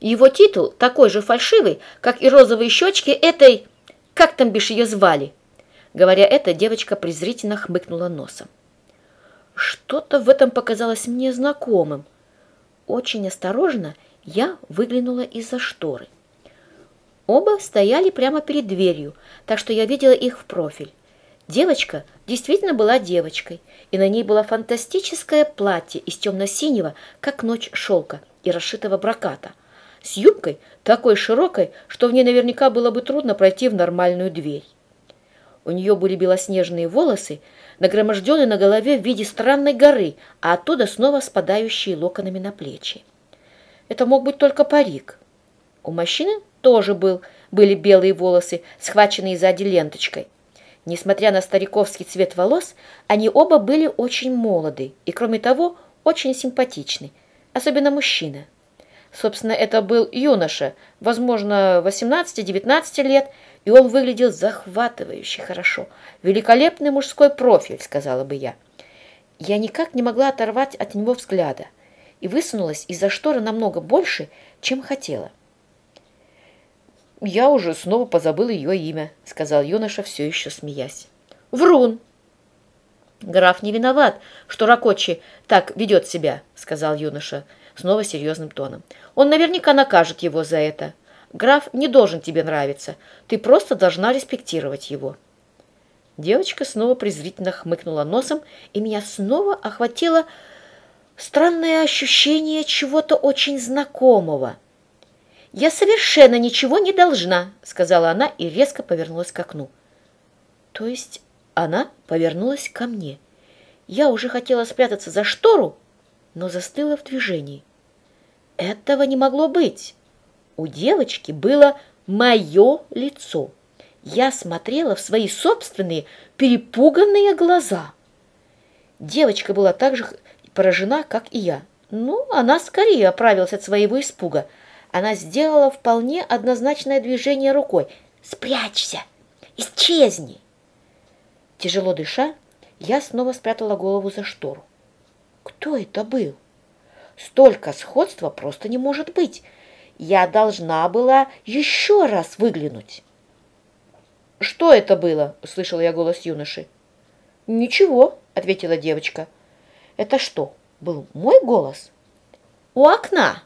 Его титул такой же фальшивый, как и розовые щечки этой... Как там бишь ее звали? Говоря это, девочка презрительно хмыкнула носом. Что-то в этом показалось мне знакомым. Очень осторожно я выглянула из-за шторы. Оба стояли прямо перед дверью, так что я видела их в профиль. Девочка действительно была девочкой, и на ней было фантастическое платье из темно-синего, как ночь шелка, и расшитого браката, с юбкой такой широкой, что в ней наверняка было бы трудно пройти в нормальную дверь. У нее были белоснежные волосы, нагроможденные на голове в виде странной горы, а оттуда снова спадающие локонами на плечи. Это мог быть только парик. У мужчины тоже был, были белые волосы, схваченные сзади ленточкой. Несмотря на стариковский цвет волос, они оба были очень молоды и, кроме того, очень симпатичны, особенно мужчина. Собственно, это был юноша, возможно, 18-19 лет, и он выглядел захватывающе хорошо. Великолепный мужской профиль, сказала бы я. Я никак не могла оторвать от него взгляда и высунулась из-за шторы намного больше, чем хотела. «Я уже снова позабыл ее имя», — сказал юноша, все еще смеясь. «Врун!» «Граф не виноват, что Ракочи так ведет себя», — сказал юноша снова серьезным тоном. «Он наверняка накажет его за это. Граф не должен тебе нравиться. Ты просто должна респектировать его». Девочка снова презрительно хмыкнула носом, и меня снова охватило странное ощущение чего-то очень знакомого. «Я совершенно ничего не должна», — сказала она и резко повернулась к окну. То есть она повернулась ко мне. Я уже хотела спрятаться за штору, но застыла в движении. Этого не могло быть. У девочки было мое лицо. Я смотрела в свои собственные перепуганные глаза. Девочка была так же поражена, как и я. Ну, она скорее оправилась от своего испуга. Она сделала вполне однозначное движение рукой. «Спрячься! Исчезни!» Тяжело дыша, я снова спрятала голову за штору. Кто это был? Столько сходства просто не может быть. Я должна была еще раз выглянуть. «Что это было?» — услышала я голос юноши. «Ничего», — ответила девочка. «Это что, был мой голос?» «У окна»,